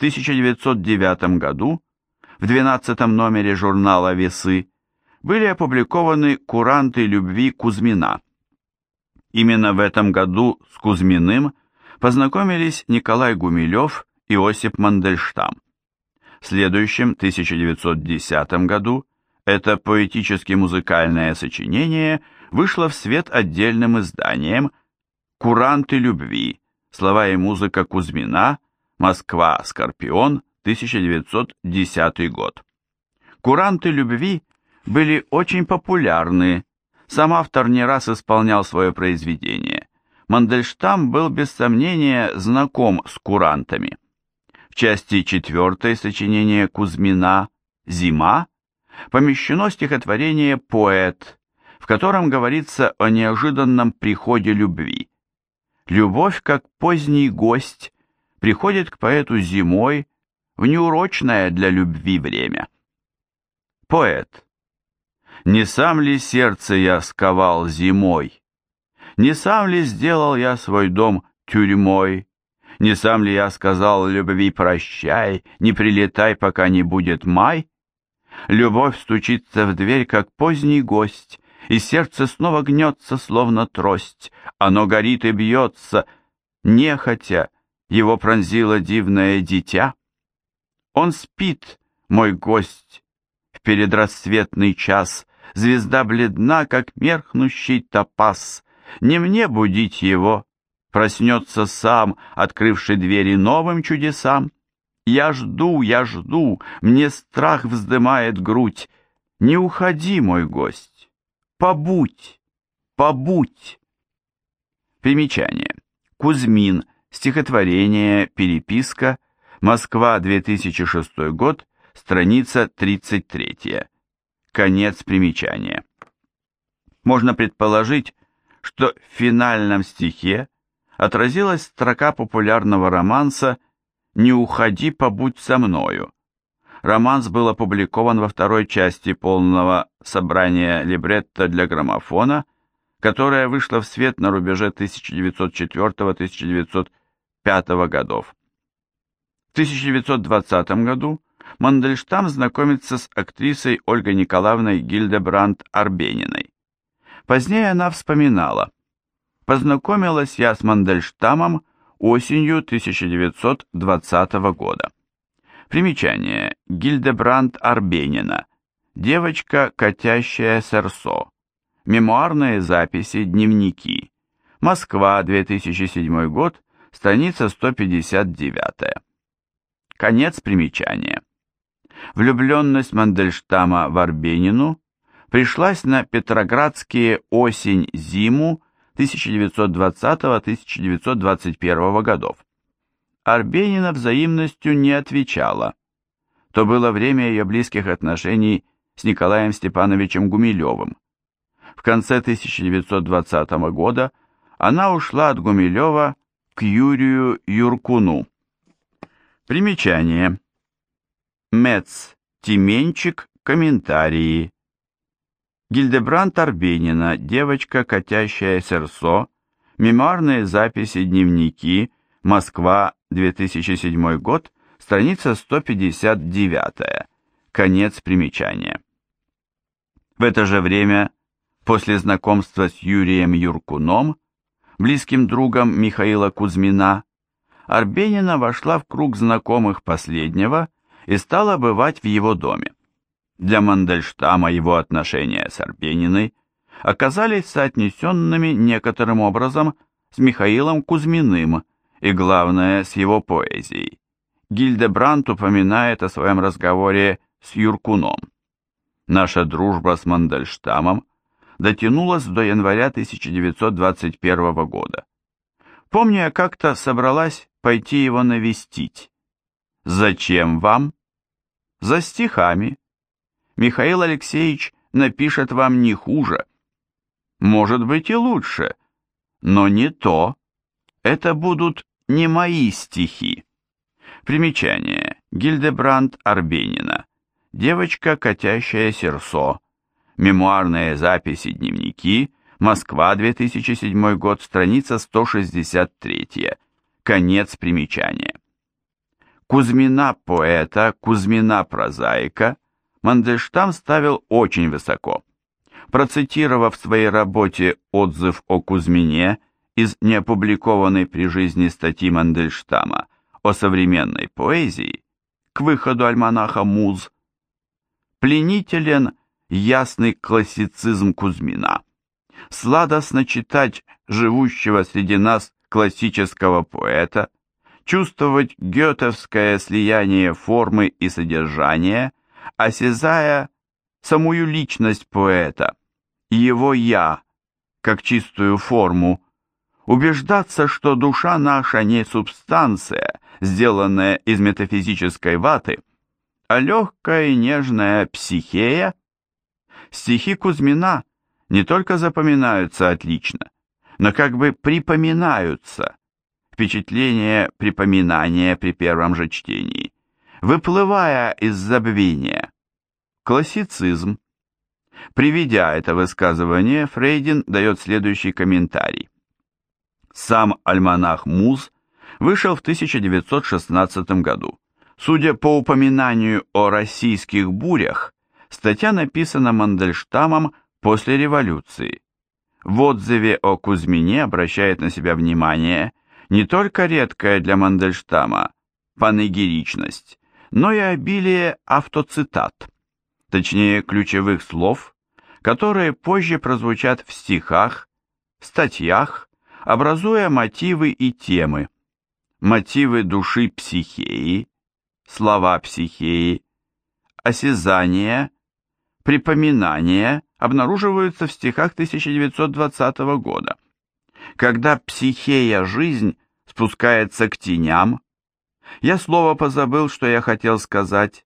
1909 году в 12 номере журнала «Весы» были опубликованы «Куранты любви Кузьмина». Именно в этом году с Кузьминым познакомились Николай Гумилев и Осип Мандельштам. В следующем, 1910 году, это поэтически-музыкальное сочинение вышло в свет отдельным изданием «Куранты любви. Слова и музыка Кузьмина. Москва. Скорпион. 1910 год». «Куранты любви» были очень популярны, сам автор не раз исполнял свое произведение. Мандельштам был без сомнения знаком с курантами. В части четвертой сочинения Кузьмина «Зима» помещено стихотворение «Поэт», в котором говорится о неожиданном приходе любви. Любовь, как поздний гость, приходит к поэту зимой в неурочное для любви время. Поэт. Не сам ли сердце я сковал зимой? Не сам ли сделал я свой дом тюрьмой? Не сам ли я сказал любви прощай, не прилетай, пока не будет май? Любовь стучится в дверь, как поздний гость, и сердце снова гнется, словно трость. Оно горит и бьется, нехотя, его пронзило дивное дитя. Он спит, мой гость, в передрассветный час, звезда бледна, как меркнущий топаз. Не мне будить его, проснется сам, открывший двери новым чудесам. Я жду, я жду, мне страх вздымает грудь. Не уходи, мой гость, побудь, побудь. Примечание. Кузьмин. Стихотворение, переписка. Москва, 2006 год. Страница 33. Конец примечания. Можно предположить, что в финальном стихе отразилась строка популярного романса «Не уходи, побудь со мною». Романс был опубликован во второй части полного собрания либретто для граммофона, которое вышло в свет на рубеже 1904-1905 годов. В 1920 году Мандельштам знакомится с актрисой Ольгой Николаевной Гильдебранд Арбениной. Позднее она вспоминала. Познакомилась я с Мандельштамом осенью 1920 года. Примечание. Гильдебранд Арбенина. Девочка, катящая серсо. Мемуарные записи, дневники. Москва, 2007 год, страница 159. Конец примечания. Влюбленность Мандельштама в Арбенину пришлась на петроградские осень-зиму 1920-1921 годов. Арбенина взаимностью не отвечала. То было время ее близких отношений с Николаем Степановичем Гумилевым. В конце 1920 года она ушла от Гумилева к Юрию Юркуну. Примечание. Мец, Тименчик, комментарии. Гильдебранд Арбенина, девочка, катящая серсо, мемуарные записи, дневники, Москва, 2007 год, страница 159, конец примечания. В это же время, после знакомства с Юрием Юркуном, близким другом Михаила Кузьмина, Арбенина вошла в круг знакомых последнего и стала бывать в его доме. Для Мандельштама его отношения с Арбениной оказались соотнесенными некоторым образом с Михаилом Кузьминым и, главное, с его поэзией. Гильдебранд упоминает о своем разговоре с Юркуном. Наша дружба с Мандельштамом дотянулась до января 1921 года. Помню, я как-то собралась пойти его навестить. Зачем вам? За стихами. Михаил Алексеевич напишет вам не хуже. Может быть и лучше, но не то. Это будут не мои стихи. Примечание. Гильдебранд Арбенина. Девочка, катящая серсо. Мемуарные записи, дневники. Москва, 2007 год, страница 163. Конец примечания. Кузьмина поэта, Кузьмина прозаика Мандельштам ставил очень высоко. Процитировав в своей работе отзыв о Кузьмине из неопубликованной при жизни статьи Мандельштама о современной поэзии к выходу альманаха «Муз», пленителен ясный классицизм Кузьмина. Сладостно читать живущего среди нас классического поэта, чувствовать гетовское слияние формы и содержания, осязая самую личность поэта, его «я», как чистую форму, убеждаться, что душа наша не субстанция, сделанная из метафизической ваты, а легкая и нежная психея. Стихи Кузьмина не только запоминаются отлично, но как бы припоминаются. Впечатление припоминания при первом же чтении, выплывая из забвения. Классицизм. Приведя это высказывание, Фрейдин дает следующий комментарий. Сам альманах «Муз» вышел в 1916 году. Судя по упоминанию о российских бурях, статья написана Мандельштамом после революции. В отзыве о Кузьмине обращает на себя внимание не только редкая для Мандельштама панегиричность, но и обилие автоцитат, точнее ключевых слов, которые позже прозвучат в стихах, статьях, образуя мотивы и темы. Мотивы души психеи, слова психеи, осязание, припоминание обнаруживаются в стихах 1920 года. Когда психея жизнь спускается к теням, я слово позабыл, что я хотел сказать.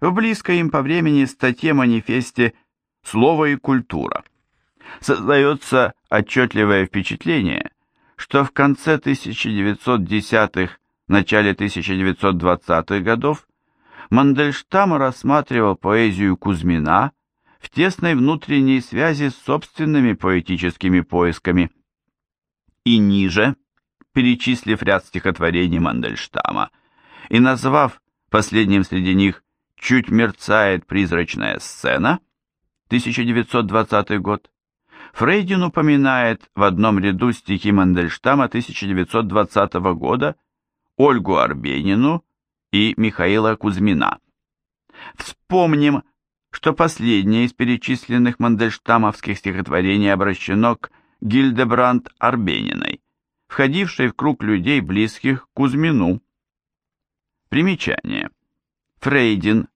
В близкой им по времени статье-манифесте «Слово и культура» создается отчетливое впечатление, что в конце 1910-х начале 1920-х годов Мандельштам рассматривал поэзию Кузьмина в тесной внутренней связи с собственными поэтическими поисками. И ниже, перечислив ряд стихотворений Мандельштама и назвав последним среди них «Чуть мерцает призрачная сцена» 1920 год, Фрейдин упоминает в одном ряду стихи Мандельштама 1920 года Ольгу Арбенину и Михаила Кузьмина. Вспомним, что последнее из перечисленных мандельштамовских стихотворений обращено к Гильдебранд Арбениной, входившей в круг людей, близких к Кузьмину. Примечание. Фрейдин,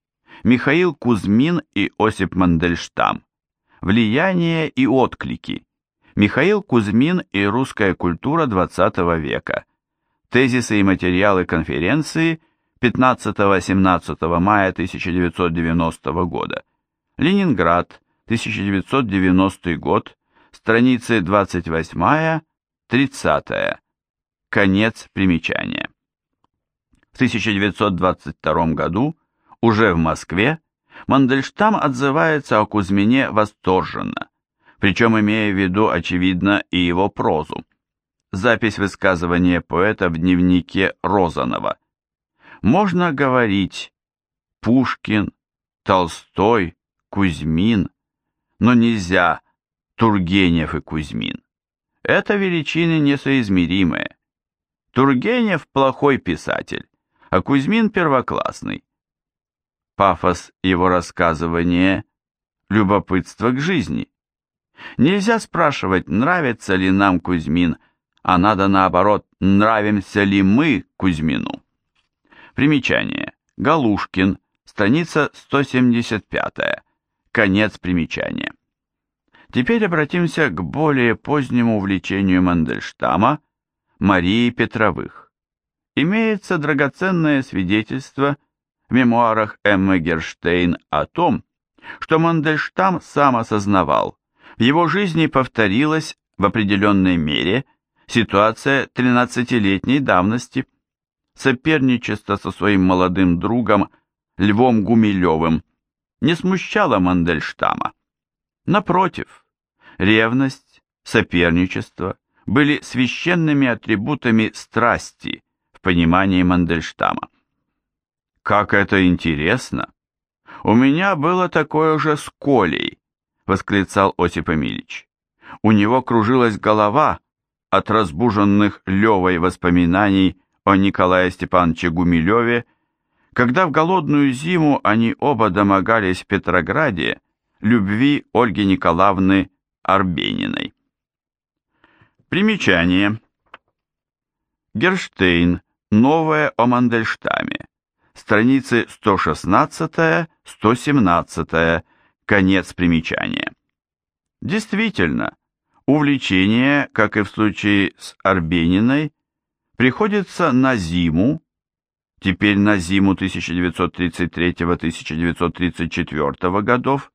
Михаил Кузьмин и Осип Мандельштам. Влияние и отклики. Михаил Кузьмин и русская культура XX века. Тезисы и материалы конференции 15-17 мая 1990 года. Ленинград, 1990 год, страницы 28-30. Конец примечания. В 1922 году, уже в Москве, Мандельштам отзывается о Кузьмине восторженно, причем имея в виду, очевидно, и его прозу запись высказывания поэта в дневнике Розанова. Можно говорить Пушкин, Толстой, Кузьмин, но нельзя Тургенев и Кузьмин. Это величины несоизмеримые. Тургенев плохой писатель, а Кузьмин первоклассный. Пафос его рассказывания – любопытство к жизни. Нельзя спрашивать, нравится ли нам Кузьмин, а надо наоборот, нравимся ли мы Кузьмину. Примечание. Галушкин, страница 175, конец примечания. Теперь обратимся к более позднему увлечению Мандельштама Марии Петровых. Имеется драгоценное свидетельство в мемуарах Эммы Герштейн о том, что Мандельштам сам осознавал, в его жизни повторилось в определенной мере – Ситуация 13-летней давности. Соперничество со своим молодым другом Львом Гумилевым не смущало Мандельштама. Напротив, ревность, соперничество были священными атрибутами страсти в понимании Мандельштама. Как это интересно! У меня было такое же с Колей, восклицал Осип Эмильевич. У него кружилась голова от разбуженных Левой воспоминаний о Николае Степановиче Гумилеве, когда в голодную зиму они оба домогались в Петрограде любви Ольги Николаевны Арбениной. Примечание. Герштейн. Новое о Мандельштаме. Страницы 116-117. Конец примечания. Действительно, увлечение, как и в случае с Арбениной, приходится на зиму, теперь на зиму 1933-1934 годов,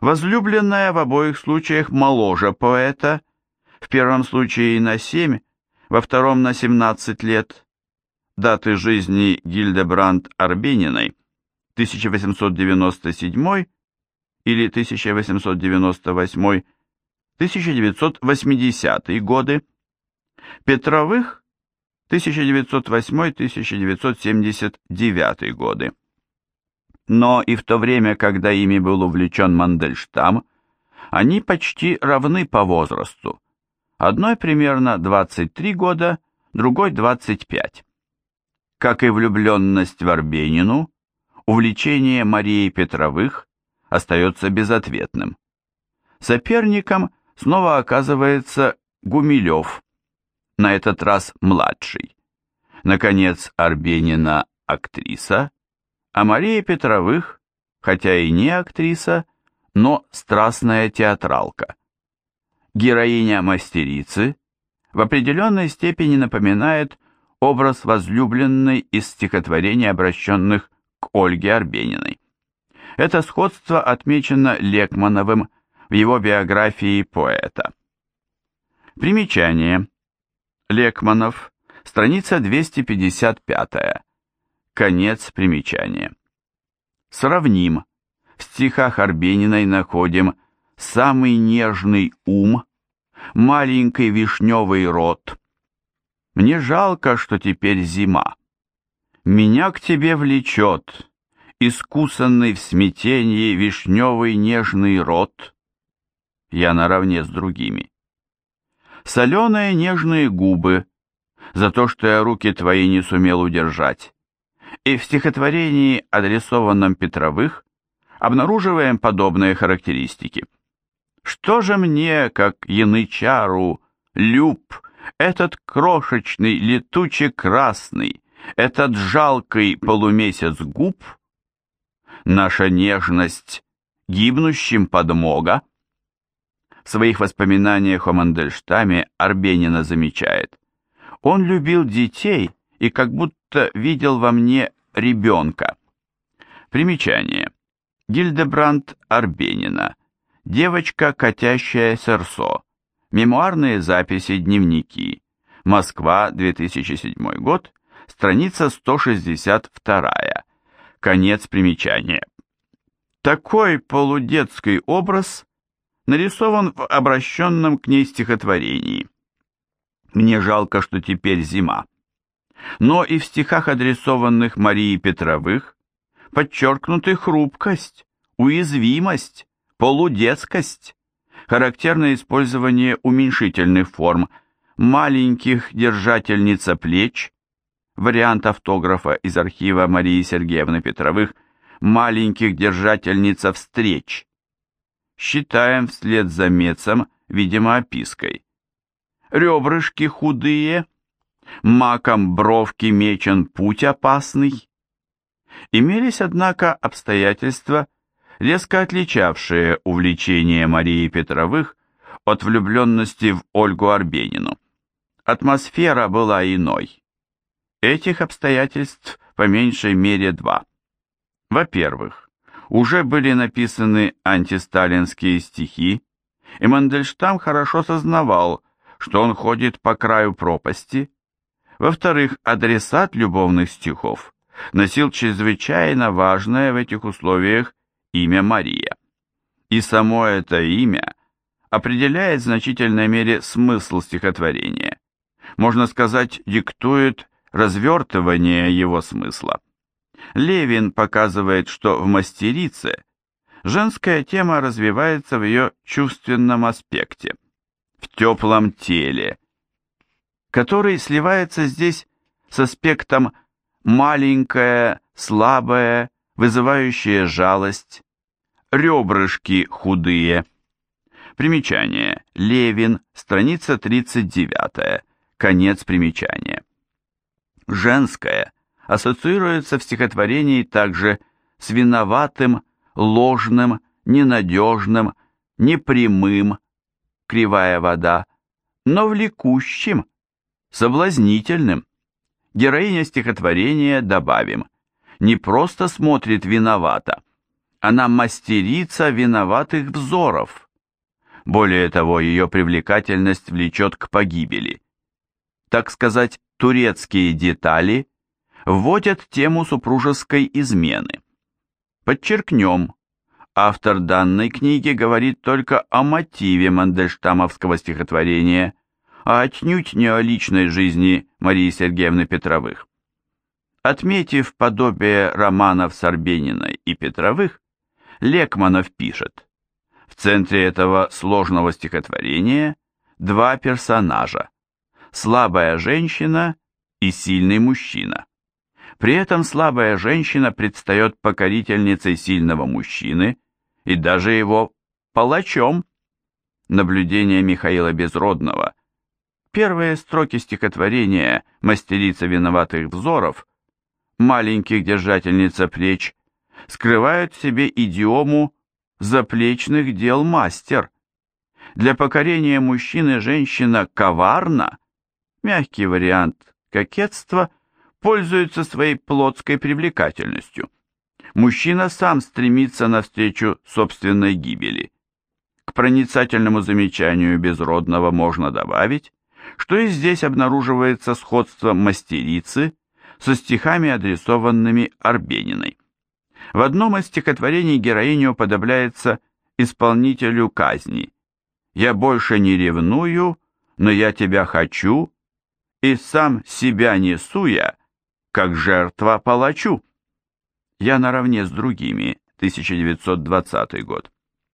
возлюбленная в обоих случаях моложе поэта, в первом случае на 7, во втором на 17 лет, даты жизни Гильдебранд Арбениной 1897 или 1898-1980 годы, Петровых 1908-1979 годы. Но и в то время, когда ими был увлечен Мандельштам, они почти равны по возрасту. Одной примерно 23 года, другой 25. Как и влюбленность в Арбенину, увлечение Марии Петровых остается безответным. Соперником снова оказывается Гумилев, на этот раз младший. Наконец, Арбенина – актриса, а Мария Петровых, хотя и не актриса, но страстная театралка. Героиня мастерицы в определенной степени напоминает образ возлюбленной из стихотворений, обращенных к Ольге Арбениной. Это сходство отмечено Лекмановым в его биографии поэта. Примечание. Лекманов, страница 255. Конец примечания. Сравним. В стихах Арбениной находим самый нежный ум, маленький вишневый рот. Мне жалко, что теперь зима. Меня к тебе влечет, искусанный в смятении вишневый нежный рот. Я наравне с другими. Соленые нежные губы, за то, что я руки твои не сумел удержать и в стихотворении, адресованном Петровых, обнаруживаем подобные характеристики. Что же мне, как янычару, люб, этот крошечный, летучий красный, этот жалкий полумесяц губ? Наша нежность гибнущим подмога? В своих воспоминаниях о Мандельштаме Арбенина замечает. Он любил детей и как будто видел во мне ребенка. Примечание. Гильдебранд Арбенина. Девочка, катящая серсо. Мемуарные записи, дневники. Москва, 2007 год. Страница 162. Конец примечания. Такой полудетский образ нарисован в обращенном к ней стихотворении. Мне жалко, что теперь зима но и в стихах, адресованных Марии Петровых, подчеркнуты хрупкость, уязвимость, полудетскость, характерное использование уменьшительных форм маленьких держательница плеч, вариант автографа из архива Марии Сергеевны Петровых маленьких держательница встреч. Считаем вслед за мецом, видимо, опиской. Ребрышки худые, маком бровки мечен путь опасный. Имелись, однако, обстоятельства, резко отличавшие увлечение Марии Петровых от влюбленности в Ольгу Арбенину. Атмосфера была иной. Этих обстоятельств по меньшей мере два. Во-первых, уже были написаны антисталинские стихи, и Мандельштам хорошо сознавал, что он ходит по краю пропасти, во-вторых, адресат любовных стихов носил чрезвычайно важное в этих условиях имя Мария. И само это имя определяет в значительной мере смысл стихотворения. Можно сказать, диктует развертывание его смысла. Левин показывает, что в мастерице женская тема развивается в ее чувственном аспекте, в теплом теле, который сливается здесь с аспектом маленькое, слабое, вызывающее жалость, ребрышки худые. Примечание. Левин, страница 39, конец примечания. Женское ассоциируется в стихотворении также с виноватым, ложным, ненадежным, непрямым, кривая вода, но влекущим, соблазнительным. Героиня стихотворения, добавим, не просто смотрит виновато, она мастерица виноватых взоров. Более того, ее привлекательность влечет к погибели. Так сказать, турецкие детали вводят тему супружеской измены. Подчеркнем, автор данной книги говорит только о мотиве мандельштамовского стихотворения, а отнюдь не о личной жизни Марии Сергеевны Петровых. Отметив подобие романов Сорбениной и Петровых, Лекманов пишет, в центре этого сложного стихотворения два персонажа – слабая женщина и сильный мужчина. При этом слабая женщина предстает покорительницей сильного мужчины и даже его палачом. Наблюдение Михаила Безродного. Первые строки стихотворения «Мастерица виноватых взоров» маленьких держательница плеч скрывают в себе идиому заплечных дел мастер. Для покорения мужчины женщина коварна, мягкий вариант кокетства – пользуется своей плотской привлекательностью. Мужчина сам стремится навстречу собственной гибели. К проницательному замечанию безродного можно добавить, что и здесь обнаруживается сходство мастерицы со стихами, адресованными Арбениной. В одном из стихотворений героиня уподобляется исполнителю казни. «Я больше не ревную, но я тебя хочу, и сам себя несу я, как жертва палачу. Я наравне с другими, 1920 год.